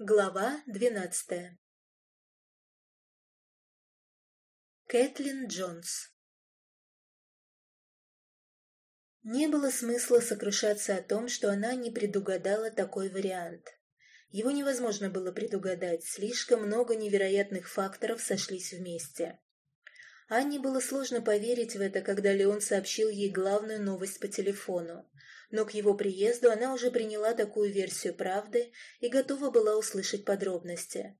Глава двенадцатая Кэтлин Джонс Не было смысла сокрушаться о том, что она не предугадала такой вариант. Его невозможно было предугадать, слишком много невероятных факторов сошлись вместе. Анне было сложно поверить в это, когда Леон сообщил ей главную новость по телефону но к его приезду она уже приняла такую версию правды и готова была услышать подробности.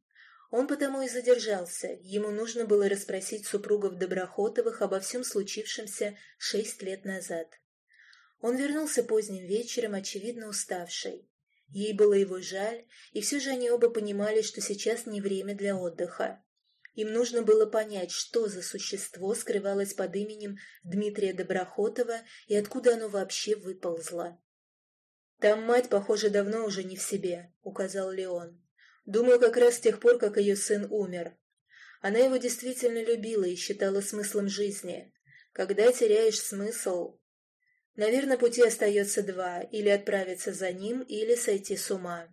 Он потому и задержался, ему нужно было расспросить супругов Доброхотовых обо всем случившемся шесть лет назад. Он вернулся поздним вечером, очевидно уставший. Ей было его жаль, и все же они оба понимали, что сейчас не время для отдыха. Им нужно было понять, что за существо скрывалось под именем Дмитрия Доброхотова и откуда оно вообще выползло. «Там мать, похоже, давно уже не в себе», — указал Леон. «Думаю, как раз с тех пор, как ее сын умер. Она его действительно любила и считала смыслом жизни. Когда теряешь смысл... Наверное, пути остается два — или отправиться за ним, или сойти с ума».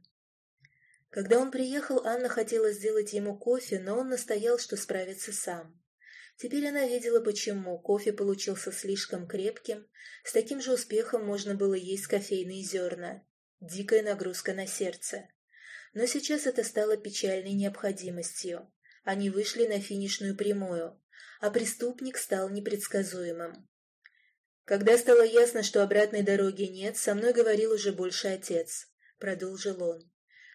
Когда он приехал, Анна хотела сделать ему кофе, но он настоял, что справится сам. Теперь она видела, почему. Кофе получился слишком крепким. С таким же успехом можно было есть кофейные зерна. Дикая нагрузка на сердце. Но сейчас это стало печальной необходимостью. Они вышли на финишную прямую, а преступник стал непредсказуемым. Когда стало ясно, что обратной дороги нет, со мной говорил уже больше отец, продолжил он.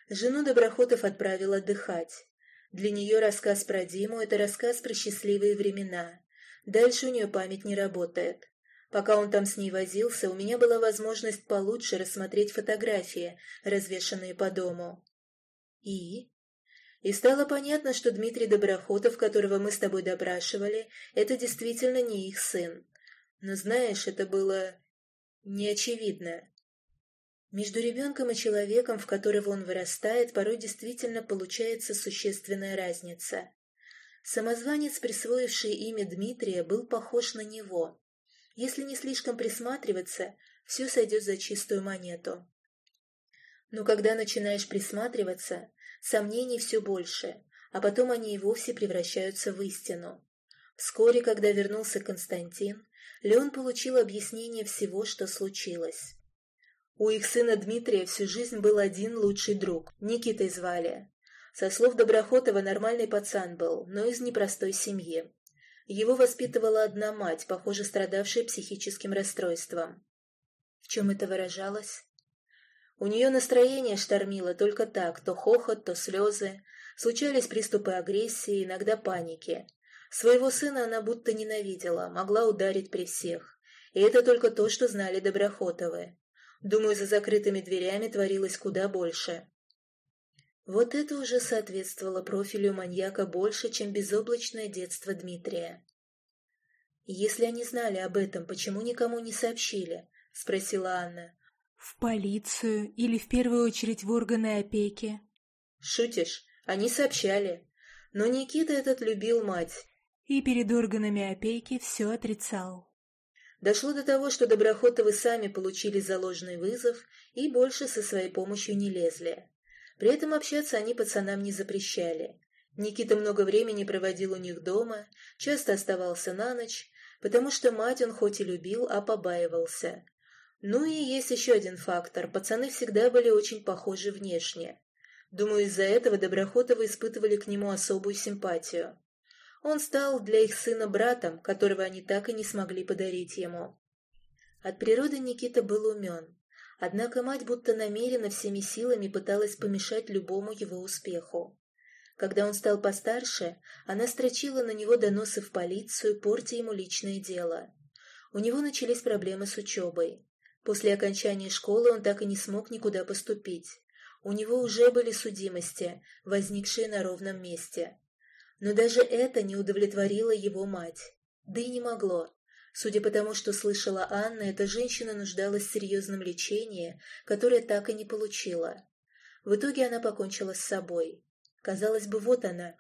Жену Доброхотов отправил отдыхать. Для нее рассказ про Диму — это рассказ про счастливые времена. Дальше у нее память не работает. Пока он там с ней возился, у меня была возможность получше рассмотреть фотографии, развешанные по дому. И? И стало понятно, что Дмитрий Доброхотов, которого мы с тобой допрашивали, это действительно не их сын. Но знаешь, это было неочевидно. Между ребенком и человеком, в которого он вырастает, порой действительно получается существенная разница. Самозванец, присвоивший имя Дмитрия, был похож на него. Если не слишком присматриваться, все сойдет за чистую монету. Но когда начинаешь присматриваться, сомнений все больше, а потом они и вовсе превращаются в истину. Вскоре, когда вернулся Константин, Леон получил объяснение всего, что случилось. У их сына Дмитрия всю жизнь был один лучший друг, Никитой звали. Со слов Доброхотова нормальный пацан был, но из непростой семьи. Его воспитывала одна мать, похоже, страдавшая психическим расстройством. В чем это выражалось? У нее настроение штормило только так, то хохот, то слезы. Случались приступы агрессии, иногда паники. Своего сына она будто ненавидела, могла ударить при всех. И это только то, что знали Доброхотовы. Думаю, за закрытыми дверями творилось куда больше. Вот это уже соответствовало профилю маньяка больше, чем безоблачное детство Дмитрия. «Если они знали об этом, почему никому не сообщили?» — спросила Анна. «В полицию или в первую очередь в органы опеки?» «Шутишь? Они сообщали. Но Никита этот любил мать». И перед органами опеки все отрицал. Дошло до того, что Доброхотовы сами получили заложенный вызов и больше со своей помощью не лезли. При этом общаться они пацанам не запрещали. Никита много времени проводил у них дома, часто оставался на ночь, потому что мать он хоть и любил, а побаивался. Ну и есть еще один фактор. Пацаны всегда были очень похожи внешне. Думаю, из-за этого Доброхотовы испытывали к нему особую симпатию. Он стал для их сына братом, которого они так и не смогли подарить ему. От природы Никита был умен, однако мать будто намеренно всеми силами пыталась помешать любому его успеху. Когда он стал постарше, она строчила на него доносы в полицию, портя ему личное дело. У него начались проблемы с учебой. После окончания школы он так и не смог никуда поступить. У него уже были судимости, возникшие на ровном месте. Но даже это не удовлетворило его мать. Да и не могло. Судя по тому, что слышала Анна, эта женщина нуждалась в серьезном лечении, которое так и не получила. В итоге она покончила с собой. Казалось бы, вот она.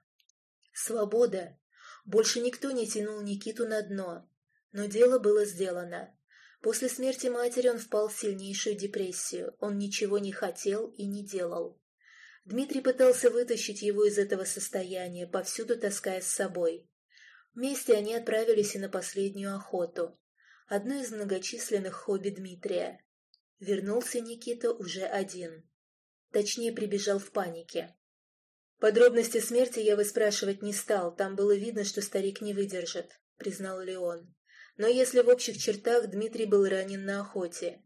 Свобода. Больше никто не тянул Никиту на дно. Но дело было сделано. После смерти матери он впал в сильнейшую депрессию. Он ничего не хотел и не делал. Дмитрий пытался вытащить его из этого состояния, повсюду таская с собой. Вместе они отправились и на последнюю охоту, одно из многочисленных хобби Дмитрия. Вернулся Никита уже один. Точнее, прибежал в панике. «Подробности смерти я выспрашивать не стал, там было видно, что старик не выдержит», — признал Леон. «Но если в общих чертах Дмитрий был ранен на охоте.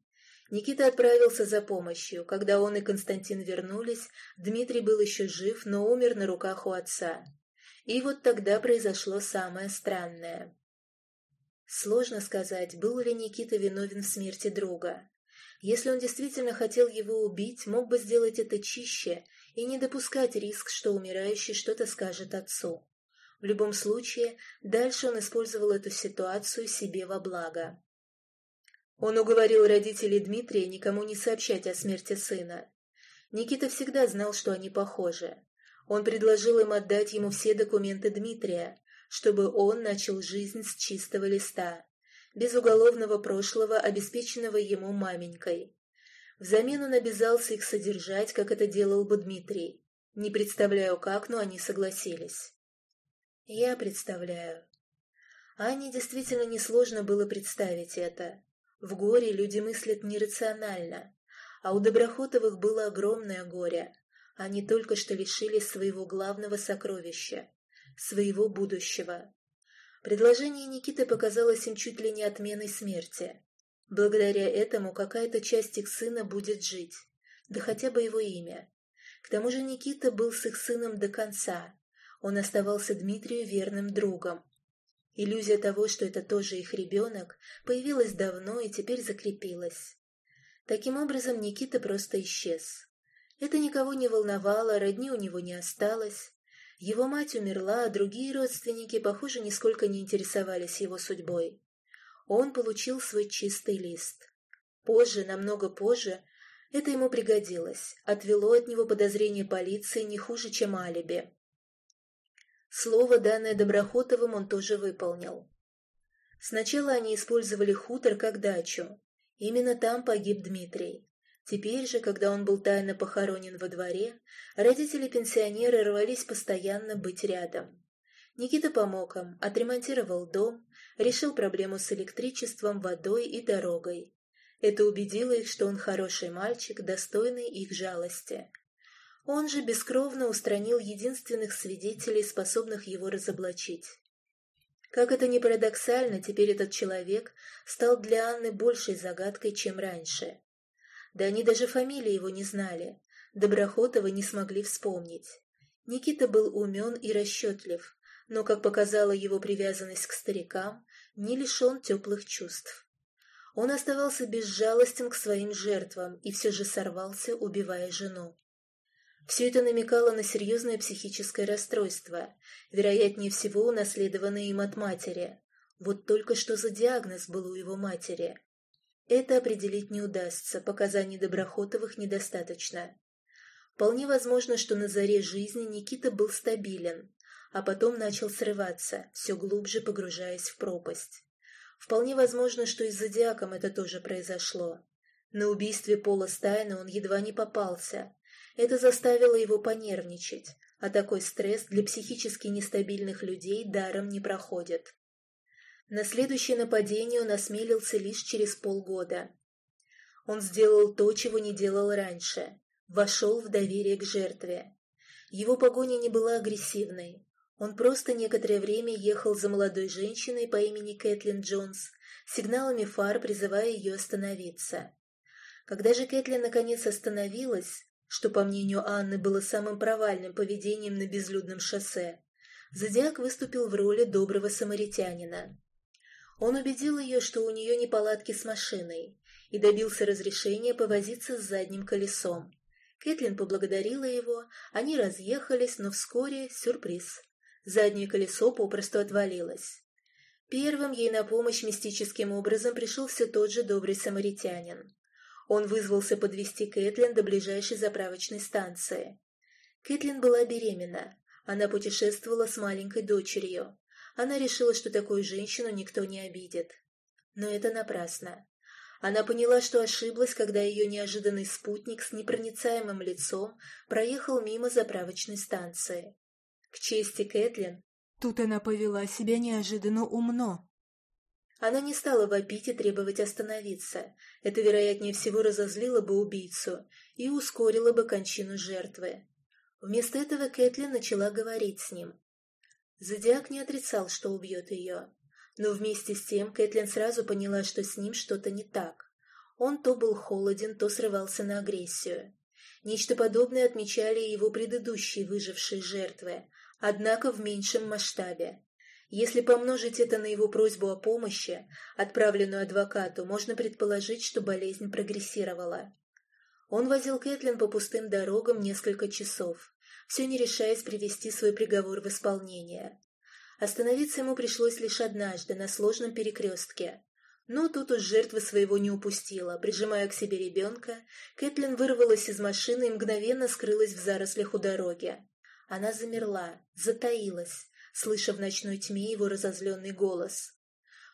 Никита отправился за помощью. Когда он и Константин вернулись, Дмитрий был еще жив, но умер на руках у отца. И вот тогда произошло самое странное. Сложно сказать, был ли Никита виновен в смерти друга. Если он действительно хотел его убить, мог бы сделать это чище и не допускать риск, что умирающий что-то скажет отцу. В любом случае, дальше он использовал эту ситуацию себе во благо. Он уговорил родителей Дмитрия никому не сообщать о смерти сына. Никита всегда знал, что они похожи. Он предложил им отдать ему все документы Дмитрия, чтобы он начал жизнь с чистого листа без уголовного прошлого, обеспеченного ему маменькой. Взамен он обязался их содержать, как это делал бы Дмитрий. Не представляю как, но они согласились. Я представляю. Анне действительно несложно было представить это. В горе люди мыслят нерационально, а у Доброхотовых было огромное горе. Они только что лишились своего главного сокровища, своего будущего. Предложение Никиты показалось им чуть ли не отменой смерти. Благодаря этому какая-то часть их сына будет жить, да хотя бы его имя. К тому же Никита был с их сыном до конца. Он оставался Дмитрию верным другом. Иллюзия того, что это тоже их ребенок, появилась давно и теперь закрепилась. Таким образом, Никита просто исчез. Это никого не волновало, родни у него не осталось. Его мать умерла, а другие родственники, похоже, нисколько не интересовались его судьбой. Он получил свой чистый лист. Позже, намного позже, это ему пригодилось, отвело от него подозрение полиции не хуже, чем алиби. Слово, данное Доброхотовым, он тоже выполнил. Сначала они использовали хутор как дачу. Именно там погиб Дмитрий. Теперь же, когда он был тайно похоронен во дворе, родители-пенсионеры рвались постоянно быть рядом. Никита помог им, отремонтировал дом, решил проблему с электричеством, водой и дорогой. Это убедило их, что он хороший мальчик, достойный их жалости. Он же бескровно устранил единственных свидетелей, способных его разоблачить. Как это ни парадоксально, теперь этот человек стал для Анны большей загадкой, чем раньше. Да они даже фамилии его не знали. Доброхотова не смогли вспомнить. Никита был умен и расчетлив, но, как показала его привязанность к старикам, не лишен теплых чувств. Он оставался безжалостен к своим жертвам и все же сорвался, убивая жену. Все это намекало на серьезное психическое расстройство, вероятнее всего унаследованное им от матери. Вот только что за диагноз был у его матери. Это определить не удастся, показаний Доброхотовых недостаточно. Вполне возможно, что на заре жизни Никита был стабилен, а потом начал срываться, все глубже погружаясь в пропасть. Вполне возможно, что и с Зодиаком это тоже произошло. На убийстве Пола Стайна он едва не попался. Это заставило его понервничать, а такой стресс для психически нестабильных людей даром не проходит. На следующее нападение он осмелился лишь через полгода. Он сделал то, чего не делал раньше. Вошел в доверие к жертве. Его погоня не была агрессивной. Он просто некоторое время ехал за молодой женщиной по имени Кэтлин Джонс, сигналами фар призывая ее остановиться. Когда же Кэтлин наконец остановилась, что, по мнению Анны, было самым провальным поведением на безлюдном шоссе, Зодиак выступил в роли доброго самаритянина. Он убедил ее, что у нее неполадки с машиной, и добился разрешения повозиться с задним колесом. Кэтлин поблагодарила его, они разъехались, но вскоре сюрприз. Заднее колесо попросту отвалилось. Первым ей на помощь мистическим образом пришел все тот же добрый самаритянин. Он вызвался подвести Кэтлин до ближайшей заправочной станции. Кэтлин была беременна. Она путешествовала с маленькой дочерью. Она решила, что такую женщину никто не обидит. Но это напрасно. Она поняла, что ошиблась, когда ее неожиданный спутник с непроницаемым лицом проехал мимо заправочной станции. К чести Кэтлин... Тут она повела себя неожиданно умно. Она не стала вопить и требовать остановиться. Это, вероятнее всего, разозлило бы убийцу и ускорило бы кончину жертвы. Вместо этого Кэтлин начала говорить с ним. Зодиак не отрицал, что убьет ее. Но вместе с тем Кэтлин сразу поняла, что с ним что-то не так. Он то был холоден, то срывался на агрессию. Нечто подобное отмечали и его предыдущие выжившие жертвы, однако в меньшем масштабе. Если помножить это на его просьбу о помощи, отправленную адвокату, можно предположить, что болезнь прогрессировала. Он возил Кэтлин по пустым дорогам несколько часов, все не решаясь привести свой приговор в исполнение. Остановиться ему пришлось лишь однажды, на сложном перекрестке. Но тут уж жертва своего не упустила. Прижимая к себе ребенка, Кэтлин вырвалась из машины и мгновенно скрылась в зарослях у дороги. Она замерла, затаилась, слыша в ночной тьме его разозленный голос.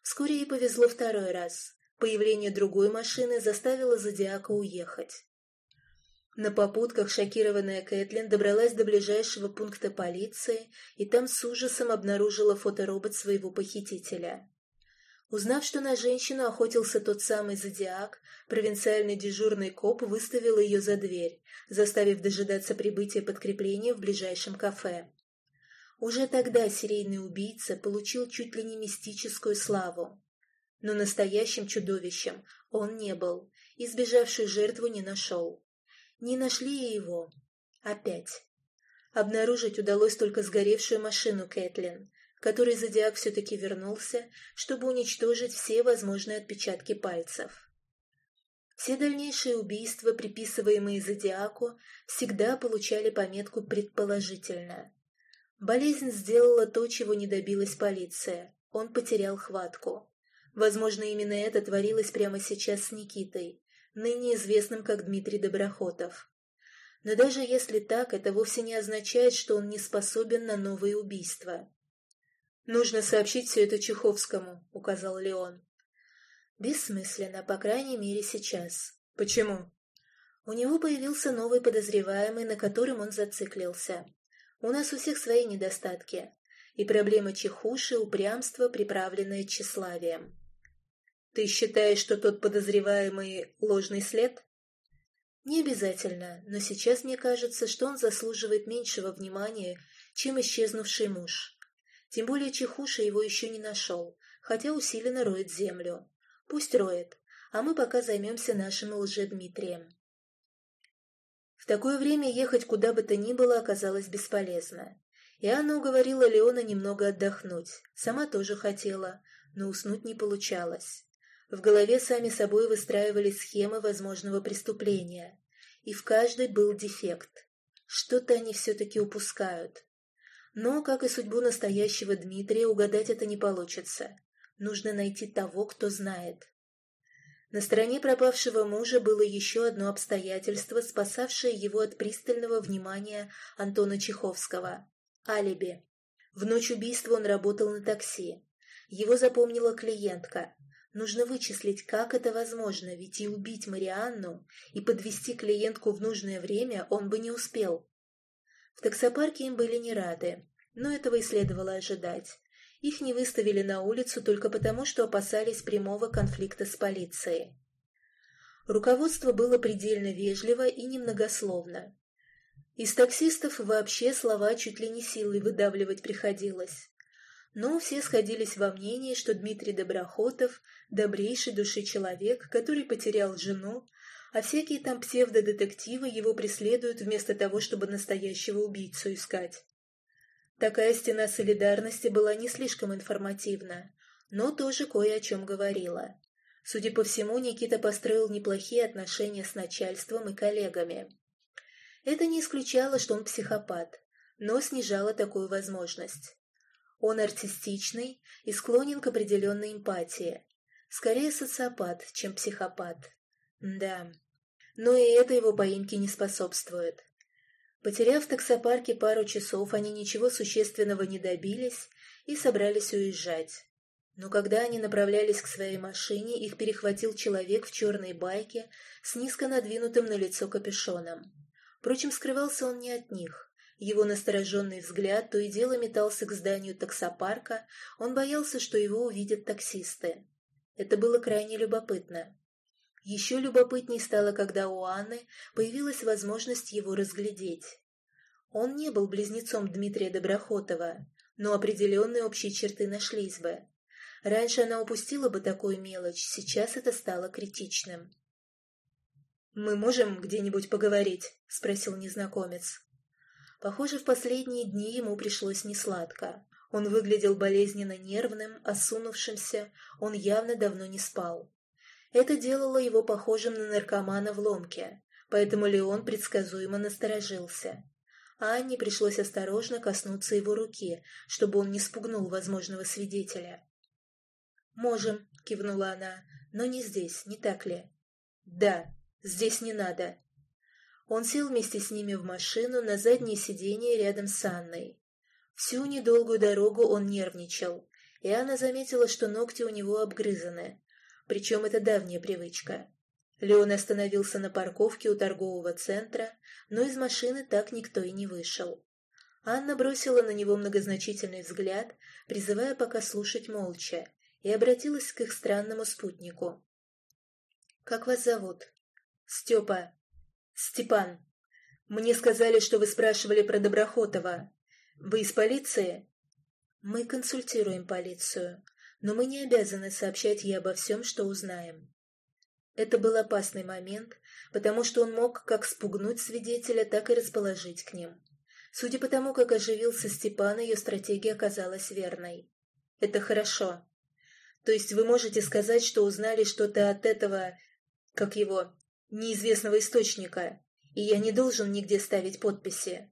Вскоре ей повезло второй раз. Появление другой машины заставило Зодиака уехать. На попутках шокированная Кэтлин добралась до ближайшего пункта полиции и там с ужасом обнаружила фоторобот своего похитителя. Узнав, что на женщину охотился тот самый Зодиак, провинциальный дежурный коп выставил ее за дверь, заставив дожидаться прибытия подкрепления в ближайшем кафе. Уже тогда серийный убийца получил чуть ли не мистическую славу. Но настоящим чудовищем он не был и жертву не нашел. Не нашли его. Опять. Обнаружить удалось только сгоревшую машину Кэтлин, которой Зодиак все-таки вернулся, чтобы уничтожить все возможные отпечатки пальцев. Все дальнейшие убийства, приписываемые Зодиаку, всегда получали пометку «предположительно». Болезнь сделала то, чего не добилась полиция. Он потерял хватку. Возможно, именно это творилось прямо сейчас с Никитой, ныне известным как Дмитрий Доброхотов. Но даже если так, это вовсе не означает, что он не способен на новые убийства. «Нужно сообщить все это Чеховскому», — указал Леон. «Бессмысленно, по крайней мере, сейчас. Почему?» У него появился новый подозреваемый, на котором он зациклился. У нас у всех свои недостатки. И проблема чехуши — упрямство, приправленное тщеславием. Ты считаешь, что тот подозреваемый ложный след? Не обязательно, но сейчас мне кажется, что он заслуживает меньшего внимания, чем исчезнувший муж. Тем более Чехуша его еще не нашел, хотя усиленно роет землю. Пусть роет, а мы пока займемся нашим лжедмитрием. Такое время ехать куда бы то ни было оказалось бесполезно. И Анна уговорила Леона немного отдохнуть. Сама тоже хотела, но уснуть не получалось. В голове сами собой выстраивались схемы возможного преступления, и в каждой был дефект. Что-то они все-таки упускают. Но, как и судьбу настоящего Дмитрия, угадать это не получится. Нужно найти того, кто знает. На стороне пропавшего мужа было еще одно обстоятельство, спасавшее его от пристального внимания Антона Чеховского – алиби. В ночь убийства он работал на такси. Его запомнила клиентка. Нужно вычислить, как это возможно, ведь и убить Марианну, и подвести клиентку в нужное время он бы не успел. В таксопарке им были не рады, но этого и следовало ожидать. Их не выставили на улицу только потому, что опасались прямого конфликта с полицией. Руководство было предельно вежливо и немногословно. Из таксистов вообще слова чуть ли не силой выдавливать приходилось но все сходились во мнении, что Дмитрий Доброхотов – добрейший души человек, который потерял жену, а всякие там псевдодетективы его преследуют вместо того, чтобы настоящего убийцу искать. Такая стена солидарности была не слишком информативна, но тоже кое о чем говорила. Судя по всему, Никита построил неплохие отношения с начальством и коллегами. Это не исключало, что он психопат, но снижало такую возможность. Он артистичный и склонен к определенной эмпатии. Скорее социопат, чем психопат. Да. Но и это его поимке не способствует. Потеряв в таксопарке пару часов, они ничего существенного не добились и собрались уезжать. Но когда они направлялись к своей машине, их перехватил человек в черной байке с низко надвинутым на лицо капюшоном. Впрочем, скрывался он не от них. Его настороженный взгляд то и дело метался к зданию таксопарка, он боялся, что его увидят таксисты. Это было крайне любопытно. Еще любопытней стало, когда у Анны появилась возможность его разглядеть. Он не был близнецом Дмитрия Доброхотова, но определенные общие черты нашлись бы. Раньше она упустила бы такую мелочь, сейчас это стало критичным. «Мы можем где-нибудь поговорить?» — спросил незнакомец. Похоже, в последние дни ему пришлось несладко. Он выглядел болезненно нервным, осунувшимся, он явно давно не спал. Это делало его похожим на наркомана в ломке, поэтому Леон предсказуемо насторожился. А Анне пришлось осторожно коснуться его руки, чтобы он не спугнул возможного свидетеля. «Можем», — кивнула она, — «но не здесь, не так ли?» «Да, здесь не надо». Он сел вместе с ними в машину на заднее сиденье рядом с Анной. Всю недолгую дорогу он нервничал, и Анна заметила, что ногти у него обгрызаны. Причем это давняя привычка. Леон остановился на парковке у торгового центра, но из машины так никто и не вышел. Анна бросила на него многозначительный взгляд, призывая пока слушать молча, и обратилась к их странному спутнику. «Как вас зовут?» «Степа». «Степан. Мне сказали, что вы спрашивали про Доброхотова. Вы из полиции?» «Мы консультируем полицию, но мы не обязаны сообщать ей обо всем, что узнаем». Это был опасный момент, потому что он мог как спугнуть свидетеля, так и расположить к ним. Судя по тому, как оживился Степан, ее стратегия оказалась верной. «Это хорошо. То есть вы можете сказать, что узнали что-то от этого, как его, неизвестного источника, и я не должен нигде ставить подписи.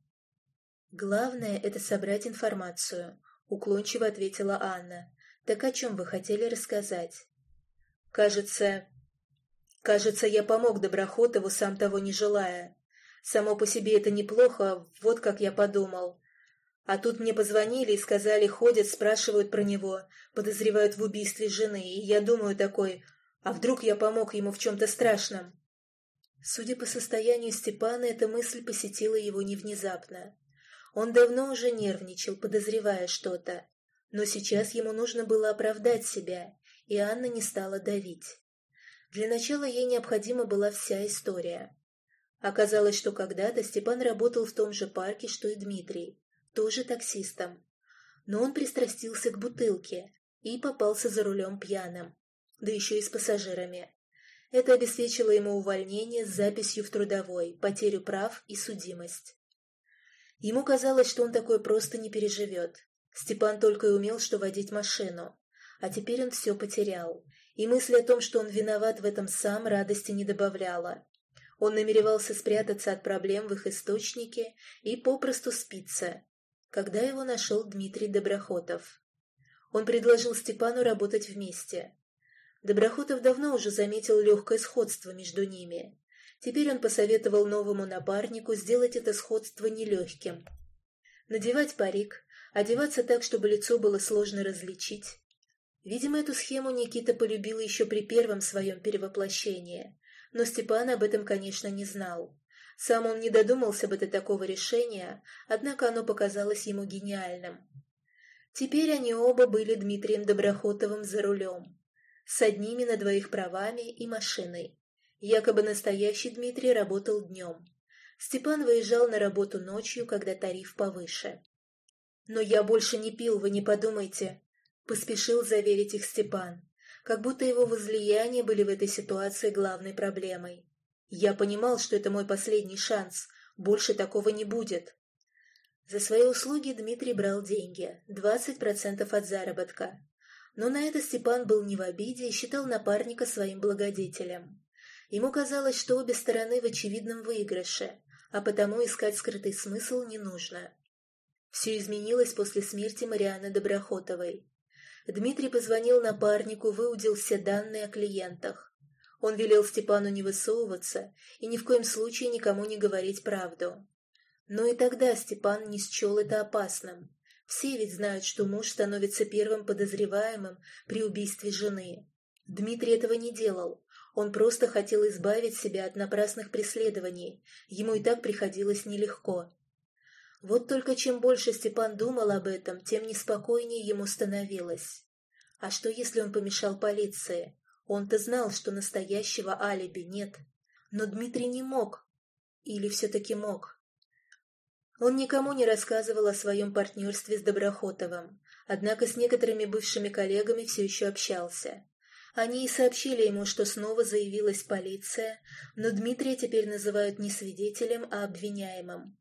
Главное — это собрать информацию, — уклончиво ответила Анна. Так о чем вы хотели рассказать? Кажется... Кажется, я помог Доброхотову, сам того не желая. Само по себе это неплохо, вот как я подумал. А тут мне позвонили и сказали, ходят, спрашивают про него, подозревают в убийстве жены, и я думаю такой, а вдруг я помог ему в чем-то страшном? Судя по состоянию Степана, эта мысль посетила его не внезапно. Он давно уже нервничал, подозревая что-то, но сейчас ему нужно было оправдать себя, и Анна не стала давить. Для начала ей необходима была вся история. Оказалось, что когда-то Степан работал в том же парке, что и Дмитрий, тоже таксистом. Но он пристрастился к бутылке и попался за рулем пьяным, да еще и с пассажирами. Это обеспечило ему увольнение с записью в трудовой, потерю прав и судимость. Ему казалось, что он такое просто не переживет. Степан только и умел, что водить машину. А теперь он все потерял. И мысль о том, что он виноват в этом сам, радости не добавляла. Он намеревался спрятаться от проблем в их источнике и попросту спиться, когда его нашел Дмитрий Доброхотов. Он предложил Степану работать вместе. Доброхотов давно уже заметил легкое сходство между ними. Теперь он посоветовал новому напарнику сделать это сходство нелегким. Надевать парик, одеваться так, чтобы лицо было сложно различить. Видимо, эту схему Никита полюбил еще при первом своем перевоплощении, но Степан об этом, конечно, не знал. Сам он не додумался бы до такого решения, однако оно показалось ему гениальным. Теперь они оба были Дмитрием Доброхотовым за рулем, с одними на двоих правами и машиной. Якобы настоящий Дмитрий работал днем. Степан выезжал на работу ночью, когда тариф повыше. «Но я больше не пил, вы не подумайте», — поспешил заверить их Степан, как будто его возлияния были в этой ситуации главной проблемой. Я понимал, что это мой последний шанс. Больше такого не будет. За свои услуги Дмитрий брал деньги, 20% от заработка. Но на это Степан был не в обиде и считал напарника своим благодетелем. Ему казалось, что обе стороны в очевидном выигрыше, а потому искать скрытый смысл не нужно. Все изменилось после смерти Марианы Доброхотовой. Дмитрий позвонил напарнику, выудил все данные о клиентах. Он велел Степану не высовываться и ни в коем случае никому не говорить правду. Но и тогда Степан не счел это опасным. Все ведь знают, что муж становится первым подозреваемым при убийстве жены. Дмитрий этого не делал. Он просто хотел избавить себя от напрасных преследований. Ему и так приходилось нелегко. Вот только чем больше Степан думал об этом, тем неспокойнее ему становилось. А что, если он помешал полиции? Он-то знал, что настоящего алиби нет. Но Дмитрий не мог. Или все-таки мог? Он никому не рассказывал о своем партнерстве с Доброхотовым, однако с некоторыми бывшими коллегами все еще общался. Они и сообщили ему, что снова заявилась полиция, но Дмитрия теперь называют не свидетелем, а обвиняемым.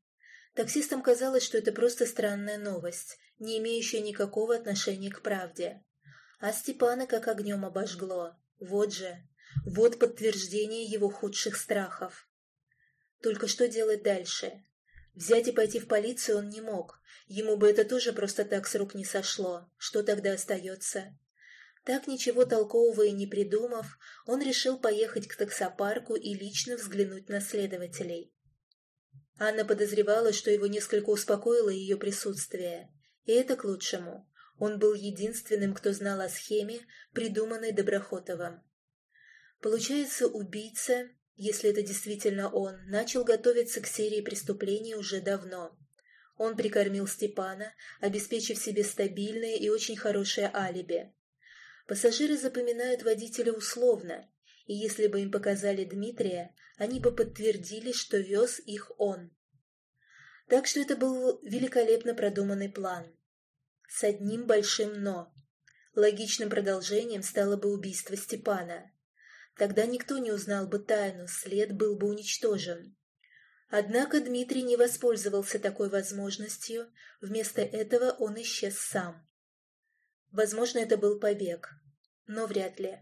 Таксистам казалось, что это просто странная новость, не имеющая никакого отношения к правде. А Степана как огнем обожгло. Вот же, вот подтверждение его худших страхов. Только что делать дальше? Взять и пойти в полицию он не мог. Ему бы это тоже просто так с рук не сошло. Что тогда остается? Так ничего толкового и не придумав, он решил поехать к таксопарку и лично взглянуть на следователей. Анна подозревала, что его несколько успокоило ее присутствие. И это к лучшему. Он был единственным, кто знал о схеме, придуманной Доброхотовым. Получается, убийца если это действительно он, начал готовиться к серии преступлений уже давно. Он прикормил Степана, обеспечив себе стабильное и очень хорошее алиби. Пассажиры запоминают водителя условно, и если бы им показали Дмитрия, они бы подтвердили, что вез их он. Так что это был великолепно продуманный план. С одним большим «но». Логичным продолжением стало бы убийство Степана. Тогда никто не узнал бы тайну, след был бы уничтожен. Однако Дмитрий не воспользовался такой возможностью, вместо этого он исчез сам. Возможно, это был побег, но вряд ли.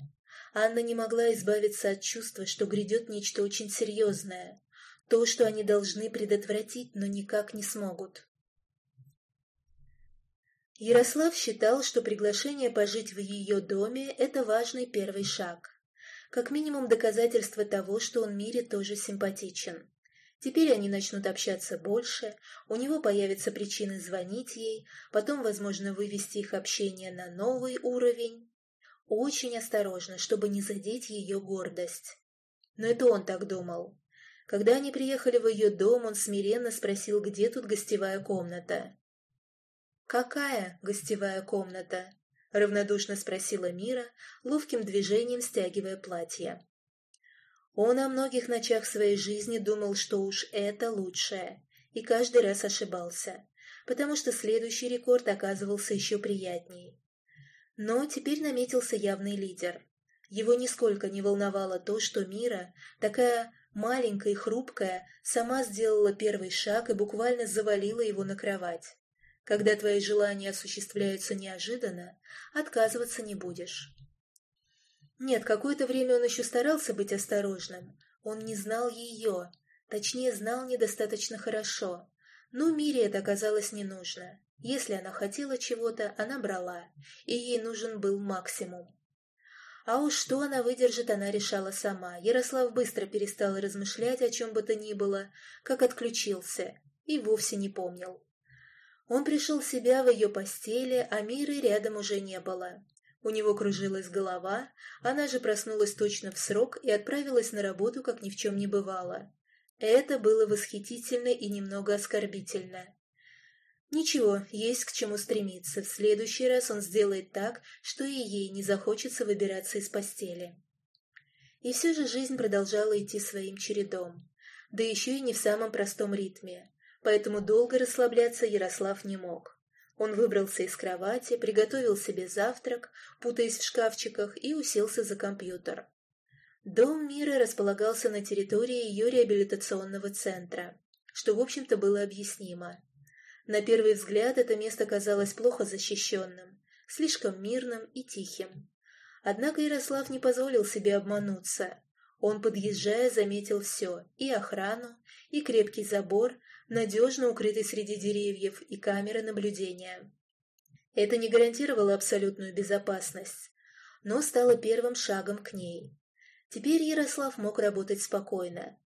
Анна не могла избавиться от чувства, что грядет нечто очень серьезное, то, что они должны предотвратить, но никак не смогут. Ярослав считал, что приглашение пожить в ее доме – это важный первый шаг как минимум доказательство того, что он Мире тоже симпатичен. Теперь они начнут общаться больше, у него появятся причины звонить ей, потом, возможно, вывести их общение на новый уровень. Очень осторожно, чтобы не задеть ее гордость. Но это он так думал. Когда они приехали в ее дом, он смиренно спросил, где тут гостевая комната. «Какая гостевая комната?» — равнодушно спросила Мира, ловким движением стягивая платье. Он о многих ночах своей жизни думал, что уж это лучшее, и каждый раз ошибался, потому что следующий рекорд оказывался еще приятней. Но теперь наметился явный лидер. Его нисколько не волновало то, что Мира, такая маленькая и хрупкая, сама сделала первый шаг и буквально завалила его на кровать. Когда твои желания осуществляются неожиданно, отказываться не будешь. Нет, какое-то время он еще старался быть осторожным. Он не знал ее, точнее, знал недостаточно хорошо. Но Мире это оказалось не нужно. Если она хотела чего-то, она брала, и ей нужен был максимум. А уж что она выдержит, она решала сама. Ярослав быстро перестал размышлять о чем бы то ни было, как отключился, и вовсе не помнил. Он пришел в себя в ее постели, а Миры рядом уже не было. У него кружилась голова, она же проснулась точно в срок и отправилась на работу, как ни в чем не бывало. Это было восхитительно и немного оскорбительно. Ничего, есть к чему стремиться. В следующий раз он сделает так, что и ей не захочется выбираться из постели. И все же жизнь продолжала идти своим чередом. Да еще и не в самом простом ритме поэтому долго расслабляться Ярослав не мог. Он выбрался из кровати, приготовил себе завтрак, путаясь в шкафчиках, и уселся за компьютер. Дом Миры располагался на территории ее реабилитационного центра, что, в общем-то, было объяснимо. На первый взгляд это место казалось плохо защищенным, слишком мирным и тихим. Однако Ярослав не позволил себе обмануться. Он, подъезжая, заметил все – и охрану, и крепкий забор, надежно укрытый среди деревьев и камеры наблюдения. Это не гарантировало абсолютную безопасность, но стало первым шагом к ней. Теперь Ярослав мог работать спокойно.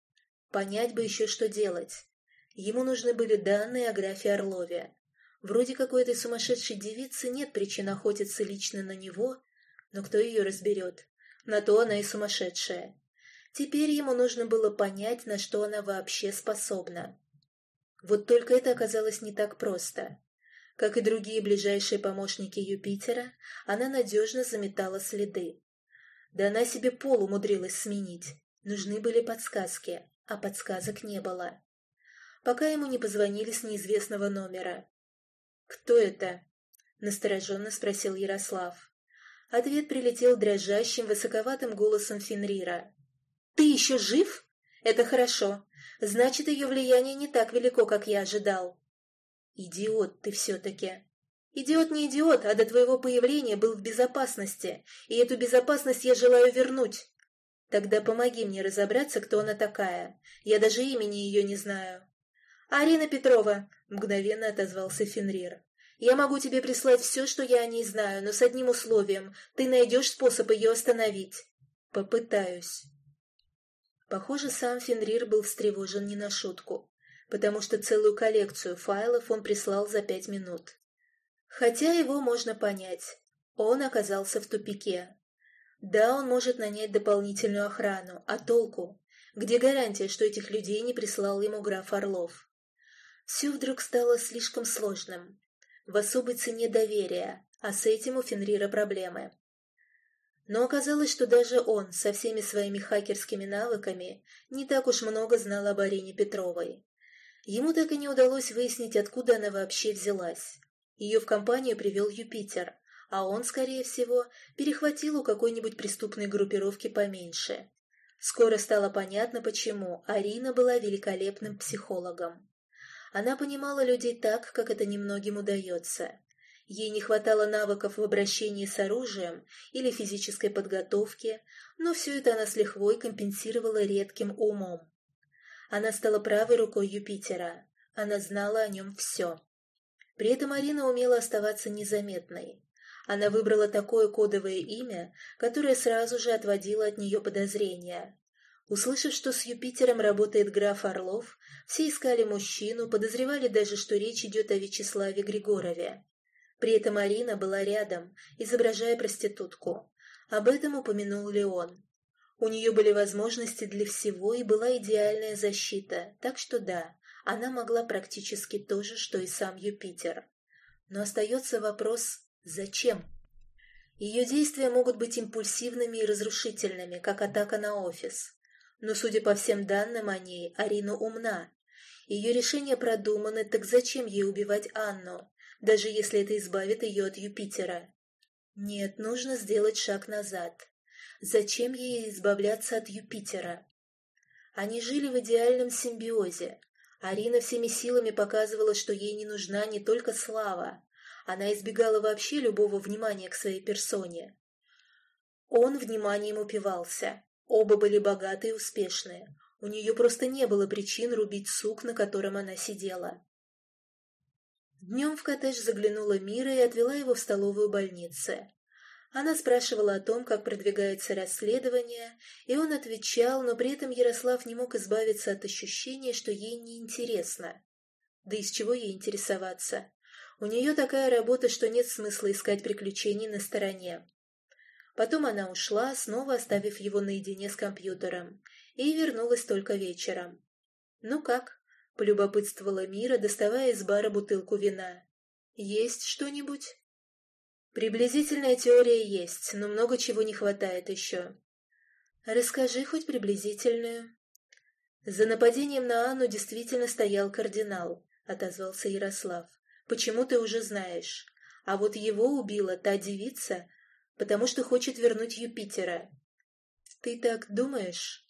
Понять бы еще, что делать. Ему нужны были данные о графе Орлове. Вроде как у этой сумасшедшей девицы нет причин охотиться лично на него, но кто ее разберет? На то она и сумасшедшая. Теперь ему нужно было понять, на что она вообще способна. Вот только это оказалось не так просто. Как и другие ближайшие помощники Юпитера, она надежно заметала следы. Да она себе пол умудрилась сменить. Нужны были подсказки, а подсказок не было. Пока ему не позвонили с неизвестного номера. «Кто это?» — настороженно спросил Ярослав. Ответ прилетел дрожащим, высоковатым голосом Фенрира. «Ты еще жив? Это хорошо. Значит, ее влияние не так велико, как я ожидал». «Идиот ты все-таки!» «Идиот не идиот, а до твоего появления был в безопасности, и эту безопасность я желаю вернуть. Тогда помоги мне разобраться, кто она такая. Я даже имени ее не знаю». «Арина Петрова!» — мгновенно отозвался Фенрир. «Я могу тебе прислать все, что я о ней знаю, но с одним условием. Ты найдешь способ ее остановить». «Попытаюсь». Похоже, сам Фенрир был встревожен не на шутку, потому что целую коллекцию файлов он прислал за пять минут. Хотя его можно понять. Он оказался в тупике. Да, он может нанять дополнительную охрану, а толку? Где гарантия, что этих людей не прислал ему граф Орлов? Все вдруг стало слишком сложным. В особой цене доверия, а с этим у Фенрира проблемы. Но оказалось, что даже он, со всеми своими хакерскими навыками, не так уж много знал об Арине Петровой. Ему так и не удалось выяснить, откуда она вообще взялась. Ее в компанию привел Юпитер, а он, скорее всего, перехватил у какой-нибудь преступной группировки поменьше. Скоро стало понятно, почему Арина была великолепным психологом. Она понимала людей так, как это немногим удается. Ей не хватало навыков в обращении с оружием или физической подготовки, но все это она с лихвой компенсировала редким умом. Она стала правой рукой Юпитера. Она знала о нем все. При этом Арина умела оставаться незаметной. Она выбрала такое кодовое имя, которое сразу же отводило от нее подозрения. Услышав, что с Юпитером работает граф Орлов, все искали мужчину, подозревали даже, что речь идет о Вячеславе Григорове. При этом Арина была рядом, изображая проститутку. Об этом упомянул Леон. У нее были возможности для всего и была идеальная защита, так что да, она могла практически то же, что и сам Юпитер. Но остается вопрос «зачем?». Ее действия могут быть импульсивными и разрушительными, как атака на офис. Но, судя по всем данным о ней, Арина умна. Ее решения продуманы, так зачем ей убивать Анну, даже если это избавит ее от Юпитера? Нет, нужно сделать шаг назад. Зачем ей избавляться от Юпитера? Они жили в идеальном симбиозе. Арина всеми силами показывала, что ей не нужна не только слава. Она избегала вообще любого внимания к своей персоне. Он вниманием упивался. Оба были богаты и успешные. У нее просто не было причин рубить сук, на котором она сидела. Днем в коттедж заглянула Мира и отвела его в столовую больницы. Она спрашивала о том, как продвигается расследование, и он отвечал, но при этом Ярослав не мог избавиться от ощущения, что ей неинтересно. Да из чего ей интересоваться? У нее такая работа, что нет смысла искать приключений на стороне. Потом она ушла, снова оставив его наедине с компьютером, и вернулась только вечером. «Ну как?» — полюбопытствовала Мира, доставая из бара бутылку вина. «Есть что-нибудь?» «Приблизительная теория есть, но много чего не хватает еще». «Расскажи хоть приблизительную». «За нападением на Анну действительно стоял кардинал», — отозвался Ярослав. «Почему ты уже знаешь? А вот его убила та девица, потому что хочет вернуть Юпитера. Ты так думаешь?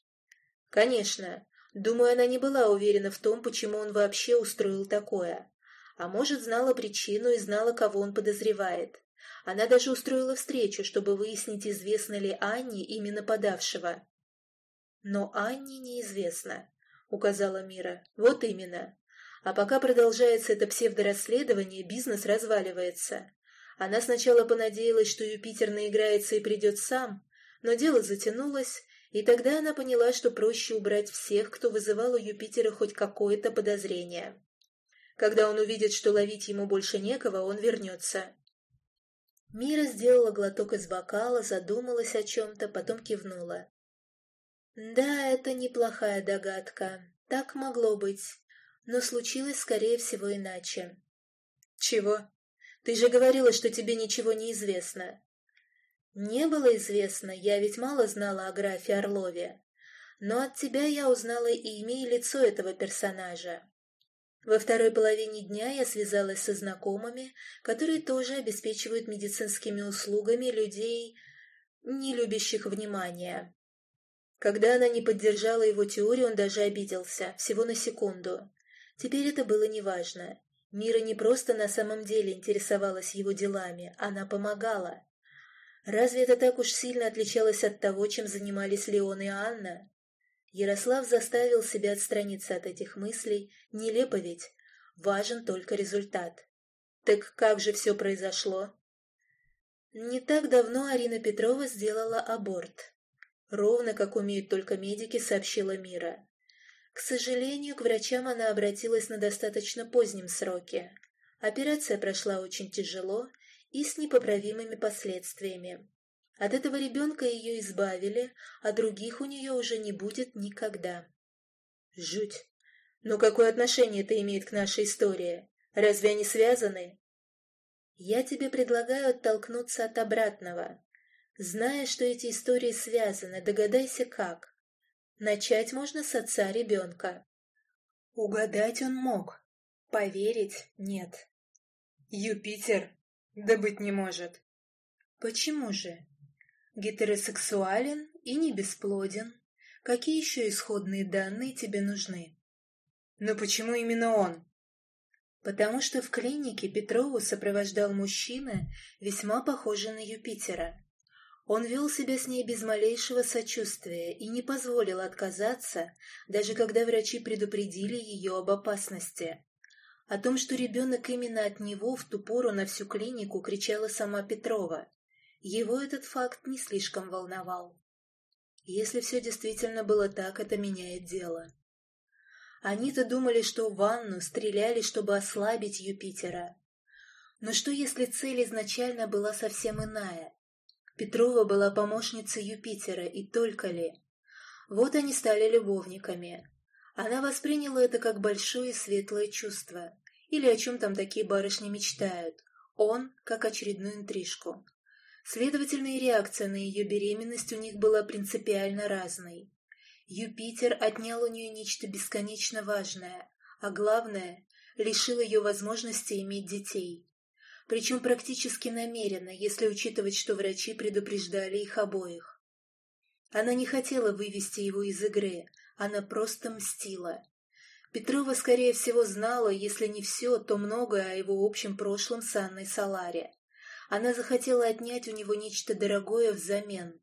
Конечно. Думаю, она не была уверена в том, почему он вообще устроил такое. А может, знала причину и знала, кого он подозревает. Она даже устроила встречу, чтобы выяснить, известно ли Анне имя нападавшего. Но Анне неизвестно, указала Мира. Вот именно. А пока продолжается это псевдорасследование, бизнес разваливается. Она сначала понадеялась, что Юпитер наиграется и придет сам, но дело затянулось, и тогда она поняла, что проще убрать всех, кто вызывал у Юпитера хоть какое-то подозрение. Когда он увидит, что ловить ему больше некого, он вернется. Мира сделала глоток из бокала, задумалась о чем-то, потом кивнула. Да, это неплохая догадка. Так могло быть. Но случилось, скорее всего, иначе. Чего? Ты же говорила, что тебе ничего не известно. Не было известно, я ведь мало знала о графе Орлове. Но от тебя я узнала имя и лицо этого персонажа. Во второй половине дня я связалась со знакомыми, которые тоже обеспечивают медицинскими услугами людей, не любящих внимания. Когда она не поддержала его теорию, он даже обиделся, всего на секунду. Теперь это было неважно. Мира не просто на самом деле интересовалась его делами, она помогала. Разве это так уж сильно отличалось от того, чем занимались Леон и Анна? Ярослав заставил себя отстраниться от этих мыслей, нелепо ведь, важен только результат. Так как же все произошло? Не так давно Арина Петрова сделала аборт. Ровно как умеют только медики, сообщила Мира. К сожалению, к врачам она обратилась на достаточно позднем сроке. Операция прошла очень тяжело и с непоправимыми последствиями. От этого ребенка ее избавили, а других у нее уже не будет никогда. Жуть. Но какое отношение это имеет к нашей истории? Разве они связаны? Я тебе предлагаю оттолкнуться от обратного. Зная, что эти истории связаны, догадайся как. Начать можно с отца ребенка. Угадать он мог. Поверить нет. Юпитер? Да быть не может. Почему же? Гетеросексуален и не бесплоден. Какие еще исходные данные тебе нужны? Но почему именно он? Потому что в клинике Петрову сопровождал мужчина, весьма похожий на Юпитера. Он вел себя с ней без малейшего сочувствия и не позволил отказаться, даже когда врачи предупредили ее об опасности. О том, что ребенок именно от него в ту пору на всю клинику кричала сама Петрова. Его этот факт не слишком волновал. Если все действительно было так, это меняет дело. Они-то думали, что в ванну стреляли, чтобы ослабить Юпитера. Но что если цель изначально была совсем иная? Петрова была помощницей Юпитера, и только ли? Вот они стали любовниками. Она восприняла это как большое светлое чувство. Или о чем там такие барышни мечтают. Он, как очередную интрижку. Следовательно, и реакция на ее беременность у них была принципиально разной. Юпитер отнял у нее нечто бесконечно важное, а главное, лишил ее возможности иметь детей. Причем практически намеренно, если учитывать, что врачи предупреждали их обоих. Она не хотела вывести его из игры, она просто мстила. Петрова, скорее всего, знала, если не все, то многое о его общем прошлом с Анной Саларе. Она захотела отнять у него нечто дорогое взамен.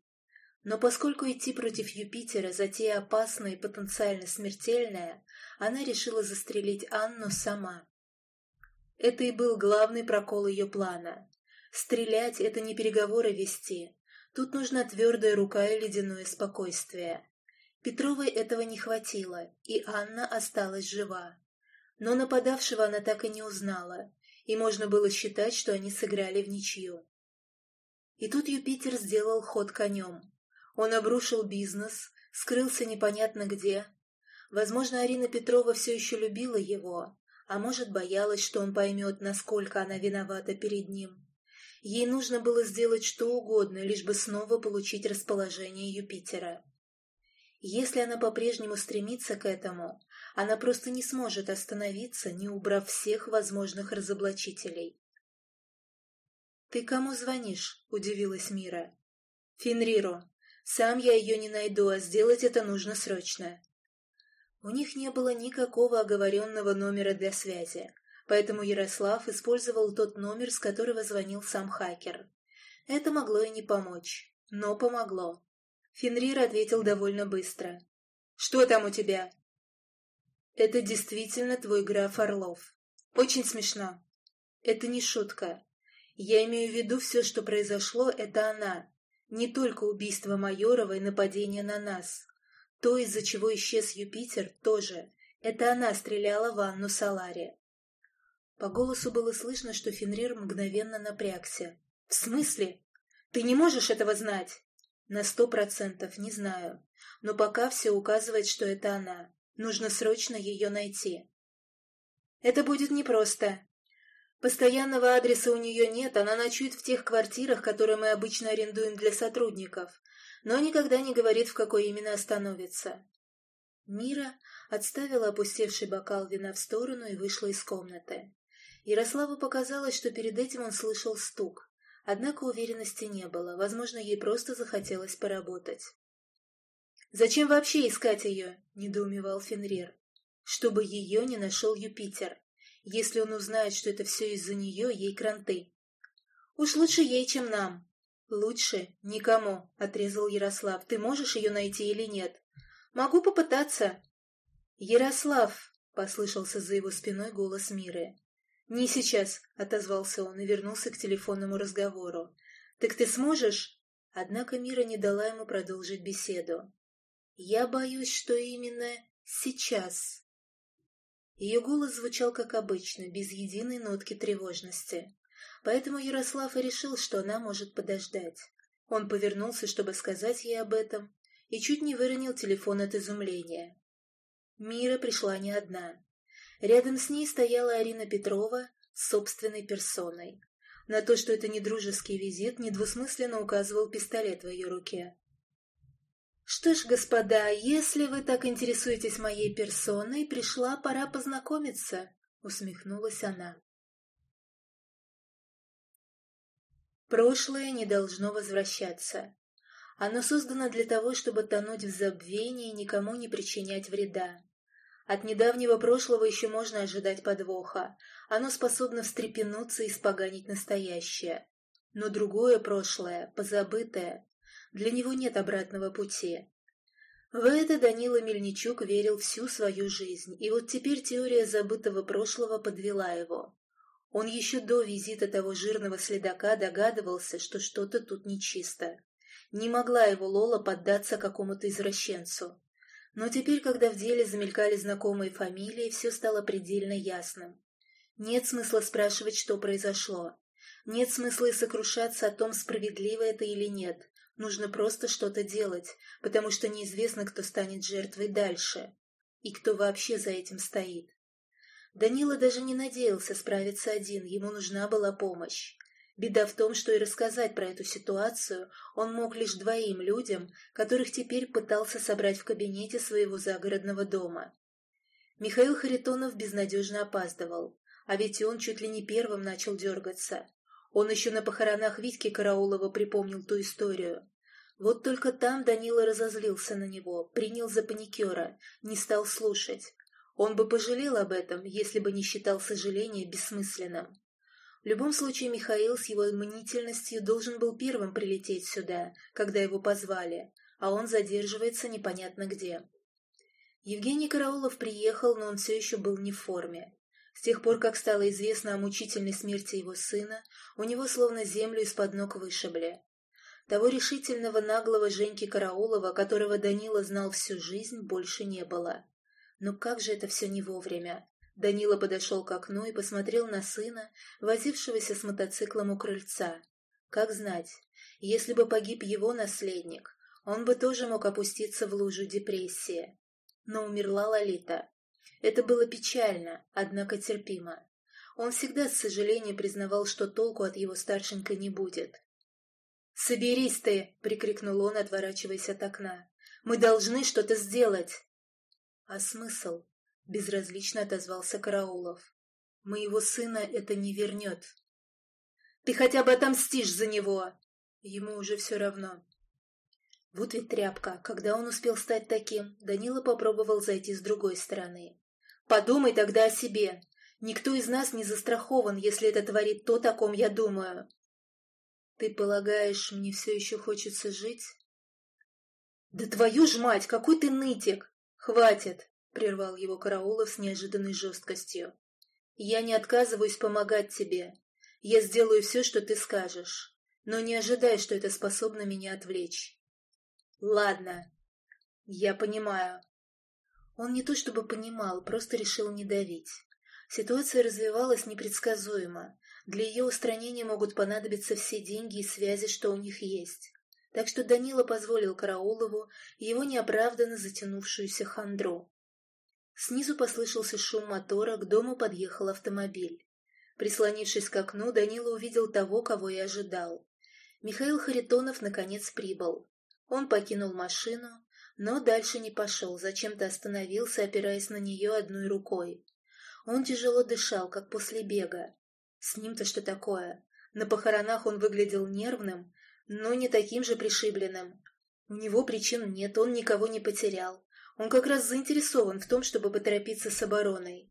Но поскольку идти против Юпитера затея опасная и потенциально смертельная, она решила застрелить Анну сама. Это и был главный прокол ее плана. Стрелять — это не переговоры вести. Тут нужна твердая рука и ледяное спокойствие. Петровой этого не хватило, и Анна осталась жива. Но нападавшего она так и не узнала, и можно было считать, что они сыграли в ничью. И тут Юпитер сделал ход конем. Он обрушил бизнес, скрылся непонятно где. Возможно, Арина Петрова все еще любила его, а может, боялась, что он поймет, насколько она виновата перед ним. Ей нужно было сделать что угодно, лишь бы снова получить расположение Юпитера. Если она по-прежнему стремится к этому, она просто не сможет остановиться, не убрав всех возможных разоблачителей. «Ты кому звонишь?» — удивилась Мира. «Фенриру. Сам я ее не найду, а сделать это нужно срочно». У них не было никакого оговоренного номера для связи, поэтому Ярослав использовал тот номер, с которого звонил сам хакер. Это могло и не помочь, но помогло. Фенрир ответил довольно быстро. «Что там у тебя?» «Это действительно твой граф Орлов. Очень смешно. Это не шутка. Я имею в виду все, что произошло, это она. Не только убийство Майорова и нападение на нас. То, из-за чего исчез Юпитер, тоже. Это она стреляла в Анну Салари. По голосу было слышно, что Фенрир мгновенно напрягся. «В смысле? Ты не можешь этого знать?» «На сто процентов не знаю. Но пока все указывает, что это она. Нужно срочно ее найти». «Это будет непросто. Постоянного адреса у нее нет, она ночует в тех квартирах, которые мы обычно арендуем для сотрудников, но никогда не говорит, в какой именно остановится. Мира отставила опустевший бокал вина в сторону и вышла из комнаты. Ярославу показалось, что перед этим он слышал стук, однако уверенности не было, возможно, ей просто захотелось поработать. «Зачем вообще искать ее?» — недоумевал Фенрир. «Чтобы ее не нашел Юпитер. Если он узнает, что это все из-за нее, ей кранты. Уж лучше ей, чем нам. Лучше никому, — отрезал Ярослав. Ты можешь ее найти или нет? Могу попытаться. Ярослав, — послышался за его спиной голос Миры. «Не сейчас», — отозвался он и вернулся к телефонному разговору. «Так ты сможешь?» Однако Мира не дала ему продолжить беседу. «Я боюсь, что именно сейчас», ее голос звучал как обычно, без единой нотки тревожности. Поэтому Ярослав и решил, что она может подождать. Он повернулся, чтобы сказать ей об этом, и чуть не выронил телефон от изумления. Мира пришла не одна. Рядом с ней стояла Арина Петрова с собственной персоной. На то, что это не дружеский визит, недвусмысленно указывал пистолет в ее руке. «Что ж, господа, если вы так интересуетесь моей персоной, пришла пора познакомиться», — усмехнулась она. Прошлое не должно возвращаться. Оно создано для того, чтобы тонуть в забвении и никому не причинять вреда. От недавнего прошлого еще можно ожидать подвоха. Оно способно встрепенуться и испоганить настоящее. Но другое прошлое, позабытое, для него нет обратного пути. В это Данила Мельничук верил всю свою жизнь, и вот теперь теория забытого прошлого подвела его. Он еще до визита того жирного следака догадывался, что что-то тут нечисто. Не могла его Лола поддаться какому-то извращенцу. Но теперь, когда в деле замелькали знакомые фамилии, все стало предельно ясным. Нет смысла спрашивать, что произошло. Нет смысла и сокрушаться о том, справедливо это или нет. Нужно просто что-то делать, потому что неизвестно, кто станет жертвой дальше. И кто вообще за этим стоит. Данила даже не надеялся справиться один, ему нужна была помощь. Беда в том, что и рассказать про эту ситуацию он мог лишь двоим людям, которых теперь пытался собрать в кабинете своего загородного дома. Михаил Харитонов безнадежно опаздывал, а ведь он чуть ли не первым начал дергаться. Он еще на похоронах Витьки Караулова припомнил ту историю. Вот только там Данила разозлился на него, принял за паникера, не стал слушать. Он бы пожалел об этом, если бы не считал сожаление бессмысленным. В любом случае Михаил с его мнительностью должен был первым прилететь сюда, когда его позвали, а он задерживается непонятно где. Евгений Караулов приехал, но он все еще был не в форме. С тех пор, как стало известно о мучительной смерти его сына, у него словно землю из-под ног вышибли. Того решительного наглого Женьки Караулова, которого Данила знал всю жизнь, больше не было. Но как же это все не вовремя? Данила подошел к окну и посмотрел на сына, возившегося с мотоциклом у крыльца. Как знать, если бы погиб его наследник, он бы тоже мог опуститься в лужу депрессии. Но умерла Лолита. Это было печально, однако терпимо. Он всегда с сожалением признавал, что толку от его старшенькой не будет. «Соберись ты!» — прикрикнул он, отворачиваясь от окна. «Мы должны что-то сделать!» «А смысл?» — безразлично отозвался Караулов. «Моего сына это не вернет». «Ты хотя бы отомстишь за него!» Ему уже все равно. Вот ведь тряпка. Когда он успел стать таким, Данила попробовал зайти с другой стороны. Подумай тогда о себе. Никто из нас не застрахован, если это творит то, о ком я думаю. Ты полагаешь, мне все еще хочется жить? Да твою ж мать, какой ты нытик! Хватит, прервал его Караулов с неожиданной жесткостью. Я не отказываюсь помогать тебе. Я сделаю все, что ты скажешь. Но не ожидай, что это способно меня отвлечь. Ладно, я понимаю. Он не то чтобы понимал, просто решил не давить. Ситуация развивалась непредсказуемо. Для ее устранения могут понадобиться все деньги и связи, что у них есть. Так что Данила позволил Караулову его неоправданно затянувшуюся хандру. Снизу послышался шум мотора, к дому подъехал автомобиль. Прислонившись к окну, Данила увидел того, кого и ожидал. Михаил Харитонов наконец прибыл. Он покинул машину, но дальше не пошел, зачем-то остановился, опираясь на нее одной рукой. Он тяжело дышал, как после бега. С ним-то что такое? На похоронах он выглядел нервным, но не таким же пришибленным. У него причин нет, он никого не потерял. Он как раз заинтересован в том, чтобы поторопиться с обороной.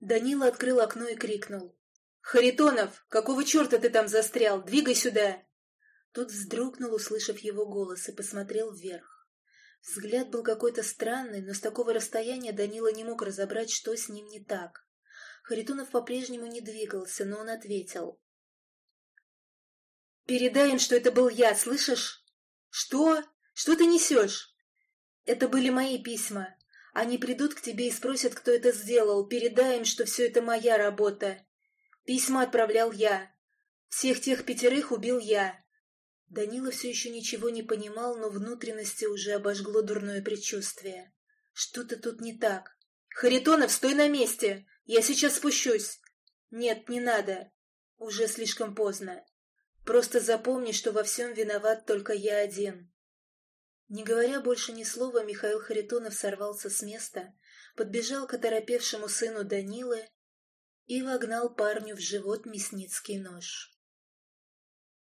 Данила открыл окно и крикнул. «Харитонов, какого черта ты там застрял? Двигай сюда!» Тот вздрогнул, услышав его голос, и посмотрел вверх. Взгляд был какой-то странный, но с такого расстояния Данила не мог разобрать, что с ним не так. Харитонов по-прежнему не двигался, но он ответил. «Передай им, что это был я, слышишь?» «Что? Что ты несешь?» «Это были мои письма. Они придут к тебе и спросят, кто это сделал. Передай им, что все это моя работа. Письма отправлял я. Всех тех пятерых убил я». Данила все еще ничего не понимал, но внутренности уже обожгло дурное предчувствие. Что-то тут не так. «Харитонов, стой на месте! Я сейчас спущусь!» «Нет, не надо. Уже слишком поздно. Просто запомни, что во всем виноват только я один». Не говоря больше ни слова, Михаил Харитонов сорвался с места, подбежал к оторопевшему сыну Данилы и вогнал парню в живот мясницкий нож.